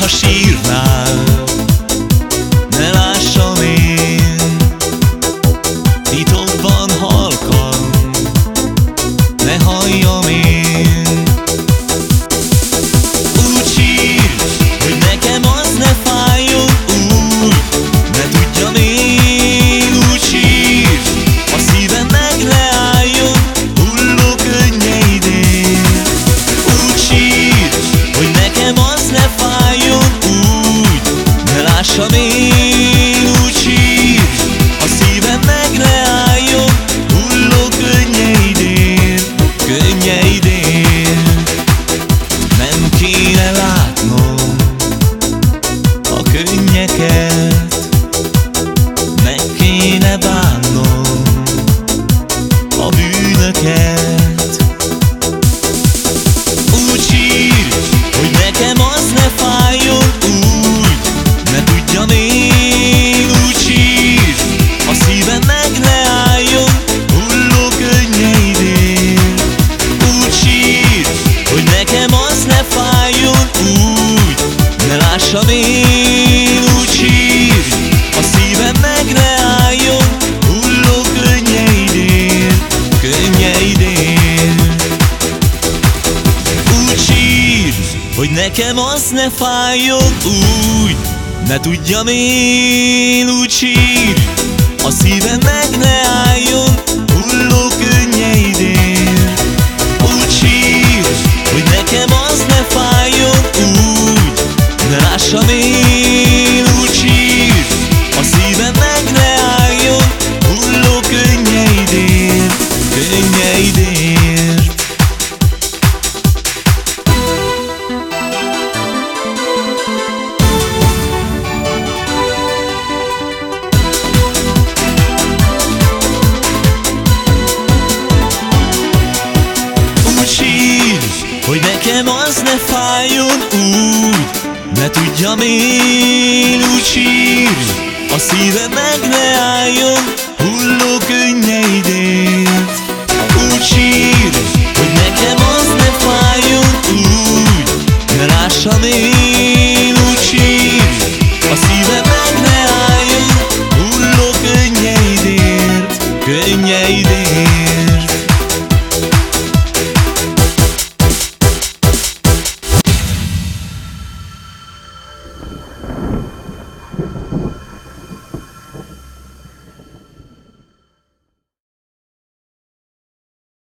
Ha sírnál, Ne lássam Lássam én, úgy sír A szívem meg ne álljon hulló könnyeidén Könnyeidén. Úgy sír, hogy nekem az ne fájjon úgy Ne tudjam én, úgy sír A szívem hogy nekem az ne fájjon úgy Ne tudjam én, úgy sír. A szívem meg ne álljon hulló könnyeidén Úgy sír, hogy nekem az ne fájjon úgy Ne lássam én, úgy sír. A szívem meg ne álljon hulló könnyeidért Könnyeidért